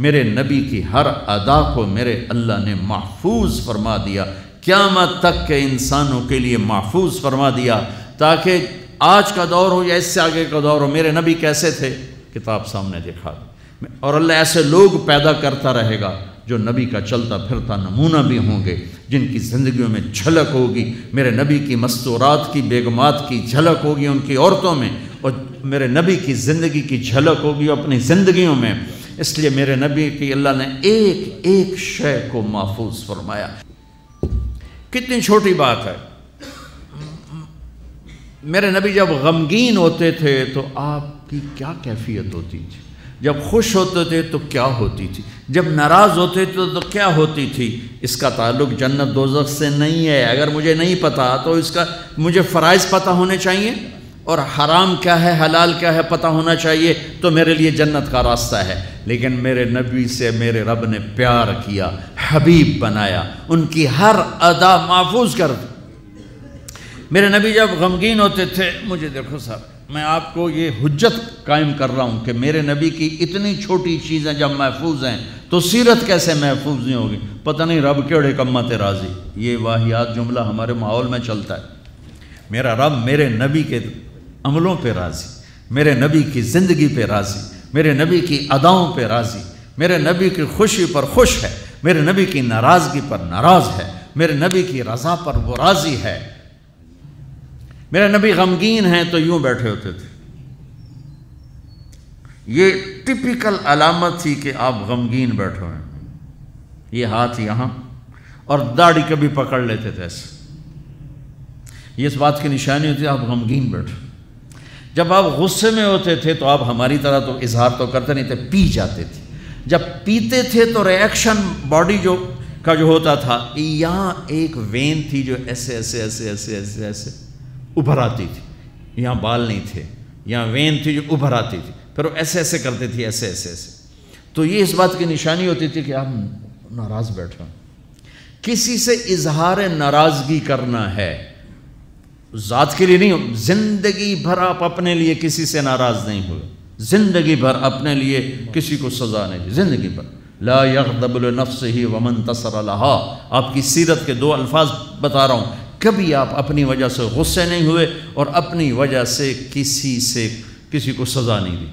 میرے نبی کی ہر ادا کو میرے اللہ نے محفوظ فرما دیا۔ قیامت تک کے انسانوں کے لیے محفوظ فرما دیا۔ تاکہ آج کا دور ہو یا اس سے آگے کا دور ہو، میرے نبی کیسے تھے؟ کتاب سامنے دکھا دی۔ اور اللہ ایسے لوگ پیدا کرتا رہے گا جو نبی کا چلتا پھرتا نمونہ بھی ہوں گے، جن کی زندگیوں میں جھلک ہوگی۔ میرے نبی کی مستورات کی، بیگمات کی جھلک ہوگی ان کی عورتوں میں، اور میرے نبی کی زندگی کی جھلک ہوگی اپنی زندگیوں میں۔ اس لیے میرے نبی کی اللہ نے ایک ایک شے کو محفوظ فرمایا۔ کتنی چھوٹی بات ہے۔ میرے نبی جب غمگین ہوتے تھے تو آپ کی کیا کیفیت ہوتی تھی۔ جب خوش ہوتے تھے تو کیا ہوتی تھی۔ جب ناراض ہوتے تھے تو کیا ہوتی تھی۔ اس کا تعلق جنت دوزخ سے نہیں ہے۔ اگر مجھے نہیں پتا تو اس کا مجھے فرائض پتہ ہونے چاہیے۔ اور حرام کیا ہے، حلال کیا ہے، پتہ ہونا چاہیے تو میرے لیے جنت کا راستہ ہے۔ لیکن میرے نبی سے میرے رب نے پیار کیا، حبیب بنایا، ان کی ہر ادا محفوظ کر دی۔ میرے نبی جب غمگین ہوتے تھے، مجھے دیکھو صاحب میں آپ کو یہ حجت قائم کر رہا ہوں کہ میرے نبی کی اتنی چھوٹی چیزیں جب محفوظ ہیں تو سیرت کیسے محفوظ نہیں ہوگی؟ پتہ نہیں رب کیڑے کمت راضی۔ یہ واحیات جملہ ہمارے ماحول میں چلتا ہے۔ میرا رب میرے نبی کے عملوں پہ راضی، میرے نبی کی زندگی پہ راضی، میرے نبی کی اداؤں پہ راضی، میرے نبی کی خوشی پر خوش ہے، میرے نبی کی ناراضگی پر ناراض ہے، میرے نبی کی رضا پر وہ راضی ہے۔ میرے نبی غمگین ہیں تو یوں بیٹھے ہوتے تھے۔ یہ ٹپیکل علامت تھی کہ آپ غمگین بیٹھے ہیں۔ یہ ہاتھ یہاں اور داڑھی کبھی پکڑ لیتے تھے ایسے۔ یہ اس بات کی نشانی ہوتی ہے، آپ غمگین بیٹھے۔ جب آپ غصے میں ہوتے تھے تو آپ ہماری طرح تو اظہار تو کرتے نہیں تھے، پی جاتے تھے۔ جب پیتے تھے تو ریئیکشن باڈی جو کا جو ہوتا تھا، یہاں ایک وین تھی جو ایسے ایسے ایسے ایسے ایسے ایسے ابھر آتی تھی۔ یہاں بال نہیں تھے، یہاں وین تھی جو ابھر آتی تھی، پھر وہ ایسے ایسے کرتے تھے، ایسے ایسے ایسے۔ تو یہ اس بات کی نشانی ہوتی تھی کہ آپ ناراض بیٹھے کسی سے اظہار ناراضگی کرنا ہے۔ ذات کے لیے نہیں، زندگی بھر آپ اپنے لیے کسی سے ناراض نہیں ہوئے۔ زندگی بھر اپنے لیے کسی کو سزا نہیں دی۔ زندگی بھر۔ لا یغضب لنفس ہی ومن تصر لہا۔ آپ کی سیرت کے دو الفاظ بتا رہا ہوں۔ کبھی آپ اپنی وجہ سے غصے نہیں ہوئے اور اپنی وجہ سے کسی سے کسی کو سزا نہیں دی۔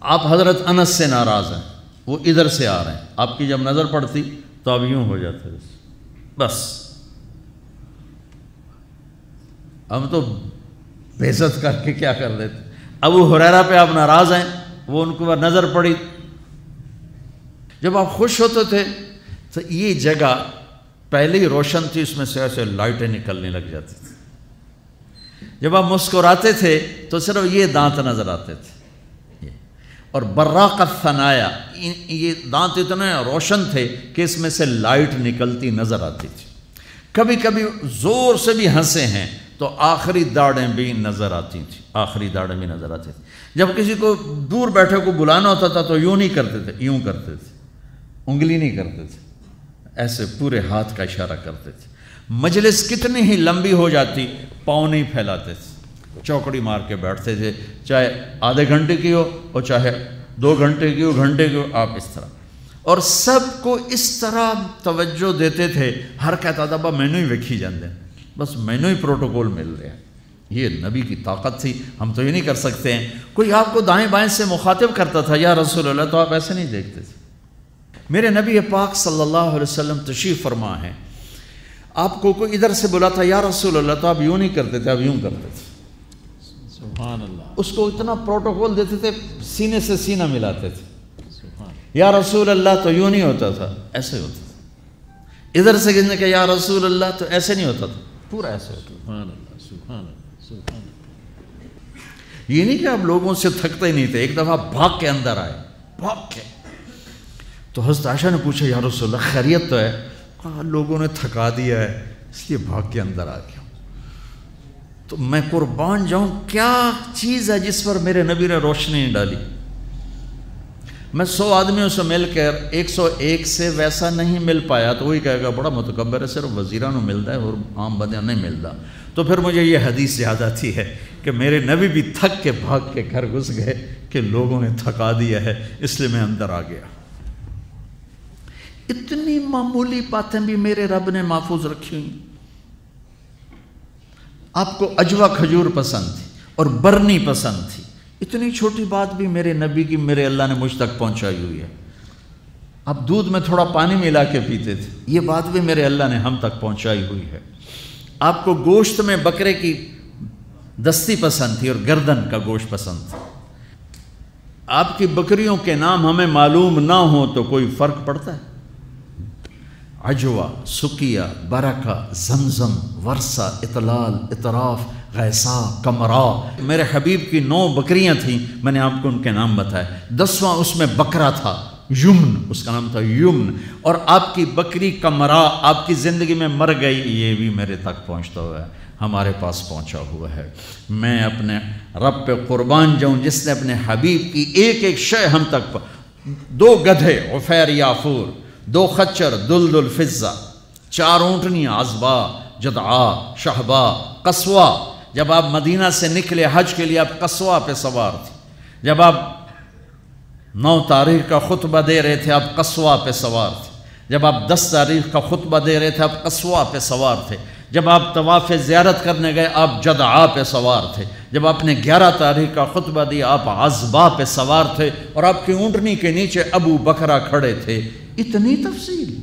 آپ حضرت انس سے ناراض ہیں۔ وہ ادھر سے آ رہے ہیں۔ آپ کی جب نظر پڑتی تو اب یوں ہو جاتے بس۔ ہم تو بےزت کر کے کیا کر دیتے ابو حریرا پہ آپ ناراض ہیں، وہ ان کو نظر پڑی۔ جب آپ خوش ہوتے تھے، تو یہ جگہ پہلے ہی روشن تھی، اس میں سے ایسے لائٹیں نکلنے لگ جاتی تھی جب آپ مسکراتے تھے، تو صرف یہ دانت نظر آتے تھے۔ اور براقت ثنایا یہ دانت اتنے روشن تھے کہ اس میں سے لائٹ نکلتی نظر آتی تھی۔ کبھی کبھی زور سے بھی ہنسے ہیں۔ تو آخری داڑیں بھی نظر آتی تھیں، آخری داڑیں بھی نظر آتی تھیں۔ جب کسی کو دور بیٹھے کو بلانا ہوتا تھا تو یوں نہیں کرتے تھے، یوں کرتے تھے۔ انگلی نہیں کرتے تھے، ایسے پورے ہاتھ کا اشارہ کرتے تھے۔ مجلس کتنی ہی لمبی ہو جاتی، پاؤں نہیں پھیلاتے تھے۔ چوکڑی مار کے بیٹھتے تھے، چاہے آدھے گھنٹے کی ہو اور چاہے دو گھنٹے کی ہو، گھنٹے کی ہو، آپ اس طرح۔ اور سب کو اس طرح توجہ دیتے تھے ہر کہتا تھا با میں نے ہی ویکھی جاندے۔ بس میں نے ہی پروٹوکول مل رہا ہے یہ نبی کی طاقت تھی۔ ہم تو یہ نہیں کر سکتے ہیں۔ کوئی آپ کو دائیں بائیں سے مخاطب کرتا تھا یا رسول اللہ تو آپ ایسے نہیں دیکھتے تھے۔ میرے نبی پاک صلی اللہ علیہ وسلم تشریف فرما ہے۔ آپ کو کوئی ادھر سے بلا تھا یا رسول اللہ تو آپ یوں نہیں کرتے تھے آپ یوں کرتے تھے۔ سبحان اللہ۔ اس کو اتنا پروٹوکول دیتے تھے سینے سے سینہ ملاتے تھے۔ یا رسول اللہ تو یوں نہیں ہوتا تھا ایسے ہوتا تھا۔ ادھر سے کہنے کہ یا رسول اللہ تو ایسے نہیں ہوتا تھا۔ پورا ایسے سبحان اللہ سبحان اللہ سبحان اللہ۔ یہ نہیں کہ آپ لوگوں سے تھکتے ہی نہیں تھے ایک دفعہ بھاگ کے اندر آئے۔ بھاگ کے۔ تو حضرت عائشہ نے پوچھا یا رسول اللہ خیریت تو ہے؟ کہا لوگوں نے تھکا دیا ہے اس لیے بھاگ کے اندر آ گیا تو میں قربان جاؤں کیا چیز ہے جس پر میرے نبی نے روشنی ڈالی؟ میں سو آدمیوں سے مل کر ایک سو ایک سے ویسا نہیں مل پایا تو وہی کہے گا، بڑا متکبر ہے، صرف وزیران ملتا ہے اور عام بندیاں نہیں ملتا۔ تو پھر مجھے یہ حدیث یاد آتی ہے کہ میرے نبی بھی تھک کے بھاگ کے گھر گھس گئے کہ لوگوں نے تھکا دیا ہے، اس لیے میں اندر آ گیا۔ اتنی معمولی باتیں بھی میرے رب نے محفوظ رکھی ہوئی۔ آپ کو اجوا کھجور پسند تھی اور برنی پسند تھی۔ اتنی چھوٹی بات بھی میرے نبی کی میرے اللہ نے مجھ تک پہنچائی ہوئی ہے۔ اب دودھ میں تھوڑا پانی ملا کے پیتے تھے، یہ بات بھی میرے اللہ نے ہم تک پہنچائی ہوئی ہے۔ آپ کو گوشت میں بکرے کی دستی پسند تھی اور گردن کا گوشت پسند تھا۔ آپ کی بکریوں کے نام ہمیں معلوم نہ ہو تو کوئی فرق پڑتا ہے؟ اجوا سکیا برکا زمزم، ورثہ، اطلال، اطراف غیسا کمرا میرے حبیب کی نو بکریاں تھیں، میں نے آپ کو ان کے نام بتایا دسواں اس میں بکرا تھا، یمن۔ اس کا نام تھا یمن۔ اور آپ کی بکری کمرا آپ کی زندگی میں مر گئی، یہ بھی میرے تک پہنچتا ہوا ہے۔ ہمارے پاس پہنچا ہوا ہے۔ میں اپنے رب پہ قربان جاؤں، جس نے اپنے حبیب کی ایک ایک شے ہم تک دو گدھے، عفیر، یافور۔ دو خچر دل دل فضا چار اونٹنیاں ازبا جدعا شہبا قصوہ۔ جب آپ مدینہ سے نکلے حج کے لیے، آپ قصوہ پہ سوار تھے۔ جب آپ نو تاریخ کا خطبہ دے رہے تھے، آپ قصوہ پہ سوار تھے۔ جب آپ دس تاریخ کا خطبہ دے رہے تھے، آپ قصوہ پہ سوار تھے۔ جب آپ طواف زیارت کرنے گئے، آپ جدعا پہ سوار تھے۔ جب آپ نے گیارہ تاریخ کا خطبہ دیا، آپ عزبا پہ سوار تھے اور آپ کی اونٹنی کے نیچے ابو بکرا کھڑے تھے۔ اتنی تفصیل۔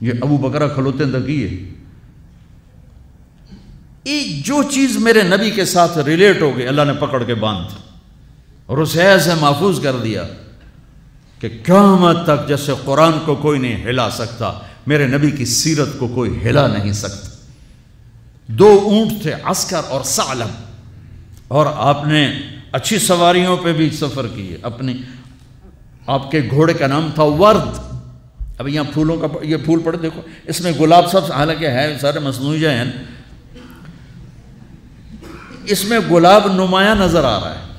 یہ ابو بکرا کھلوتے دگی ہے ایک جو چیز میرے نبی کے ساتھ ریلیٹ ہو گئی، اللہ نے پکڑ کے باندھ۔ اور اسے ایسے محفوظ کر دیا کہ قیامت تک جیسے قرآن کو کوئی نہیں ہلا سکتا، میرے نبی کی سیرت کو کوئی ہلا نہیں سکتا۔ دو اونٹ تھے، عسکر اور سالم اور آپ نے اچھی سواریوں پہ بھی سفر کیے اپنی، آپ کے گھوڑے کا نام تھا ورد۔ اب یہاں پھولوں کا، یہ پھول پڑے، دیکھو۔ اس میں گلاب سب حالانکہ ہے، سارے مصنوعی ہیں۔ اس میں گلاب نمایاں نظر آ رہا ہے۔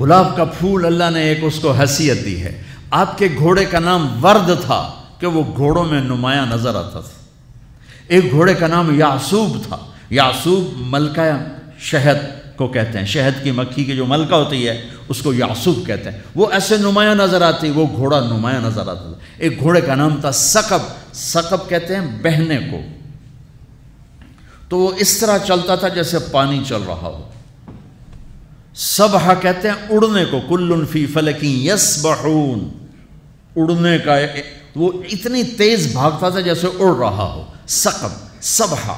گلاب کا پھول اللہ نے ایک اس کو حیثیت دی ہے۔ آپ کے گھوڑے کا نام ورد تھا کہ وہ گھوڑوں میں نمایاں نظر آتا تھا۔ ایک گھوڑے کا نام یاسوب تھا۔ یاسوب ملکہ شہد کو کہتے ہیں۔ شہد کی مکھی کی جو ملکہ ہوتی ہے، اس کو یاسوب کہتے ہیں۔ وہ ایسے نمایاں نظر آتی وہ گھوڑا نمایاں نظر آتا تھا۔ ایک گھوڑے کا نام تھا سقب۔ سقب کہتے ہیں بہنے کو۔ تو وہ اس طرح چلتا تھا جیسے پانی چل رہا ہو۔ سبحہ کہتے ہیں اڑنے کو۔ کل فی فلکی یس اڑنے کا وہ اتنی تیز بھاگتا تھا جیسے اڑ رہا ہو۔ سقب سبحہ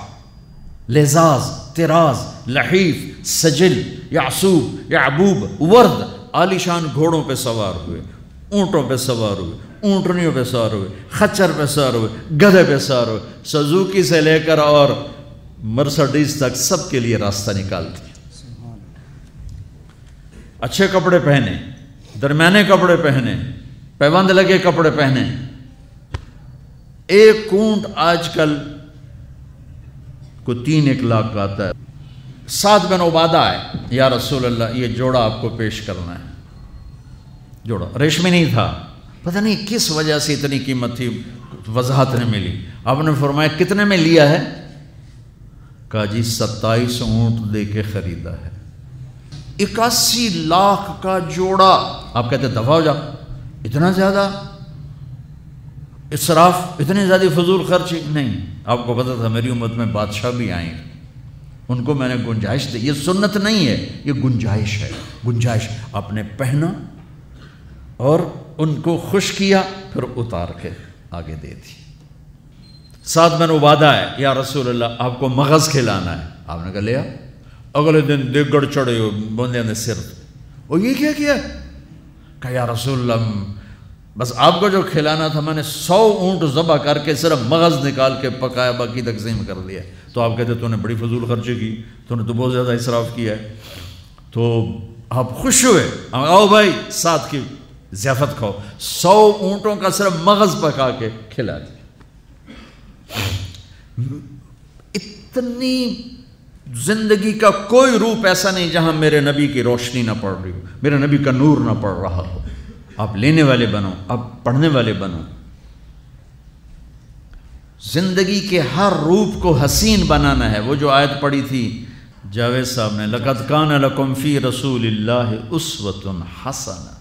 لزاز تراز لحیف، سجل، یعصوب، یعبوب، ورد، عالیشان گھوڑوں پہ سوار ہوئے، اونٹوں پہ سوار ہوئے، اونٹنیوں پہ سوار ہوئے، خچر پہ سوار ہوئے، گدھے پہ سوار ہوئے، سزوکی سے لے کر اور مرسڈیز تک سب کے لیے راستہ نکالتی اچھے کپڑے پہنے، درمیانے کپڑے پہنے، پیوند لگے کپڑے پہنے ایک کونٹ آج کل کو تین ایک لاکھ کا آتا ہے۔ سات بن عبادہ ہے۔ یا رسول اللہ، یہ جوڑا آپ کو پیش کرنا ہے۔ جوڑا ریشمی نہیں تھا۔ پتہ نہیں کس وجہ سے اتنی قیمت تھی، وضاحت نے ملی۔ آپ نے فرمایا، کتنے میں لیا ہے؟ کہا جی ستائیس اونٹ دے کے خریدا ہے۔ اکاسی لاکھ کا جوڑا۔ آپ کہتے دفاع ہو جا اتنا زیادہ؟ اسراف اتنی زیادہ فضول خرچ نہیں۔ آپ کو پتا تھا میری امت میں بادشاہ بھی آئیں۔ ان کو میں نے گنجائش دی۔ یہ سنت نہیں ہے، یہ گنجائش ہے۔ گنجائش، آپ نے پہنا اور ان کو خوش کیا، پھر اتار کے آگے دے دی۔ ساتھ میں نے عبادہ ہے، یا رسول اللہ، آپ کو مغز کھلانا ہے۔ آپ نے کہا لیا اگلے دن دیگڑ چڑھے بندے نے سر۔ وہ یہ کیا کیا؟ کہا، یا رسول اللہ بس آپ کو جو کھلانا تھا، میں نے سو اونٹ ذبح کر کے صرف مغز نکال کے پکایا، باقی تقسیم کر دیا تو آپ کہتے تو نے بڑی فضول خرچی کی، تو نے تو بہت زیادہ اصراف کیا ہے۔ تو آپ خوش ہوئے۔ آؤ بھائی، ساتھ کی ضیافت کھاؤ۔ سو اونٹوں کا صرف مغز پکا کے کھلا دیا۔ اتنی زندگی کا کوئی روپ ایسا نہیں جہاں میرے نبی کی روشنی نہ پڑ رہی ہو، میرے نبی کا نور نہ پڑ رہا ہو۔ آپ لینے والے بنو آپ پڑھنے والے بنو۔ زندگی کے ہر روپ کو حسین بنانا ہے۔ وہ جو آیت پڑی تھی، جاوید صاحب نے، لقد کان لکم فی رسول اللہ اسوۃ حسن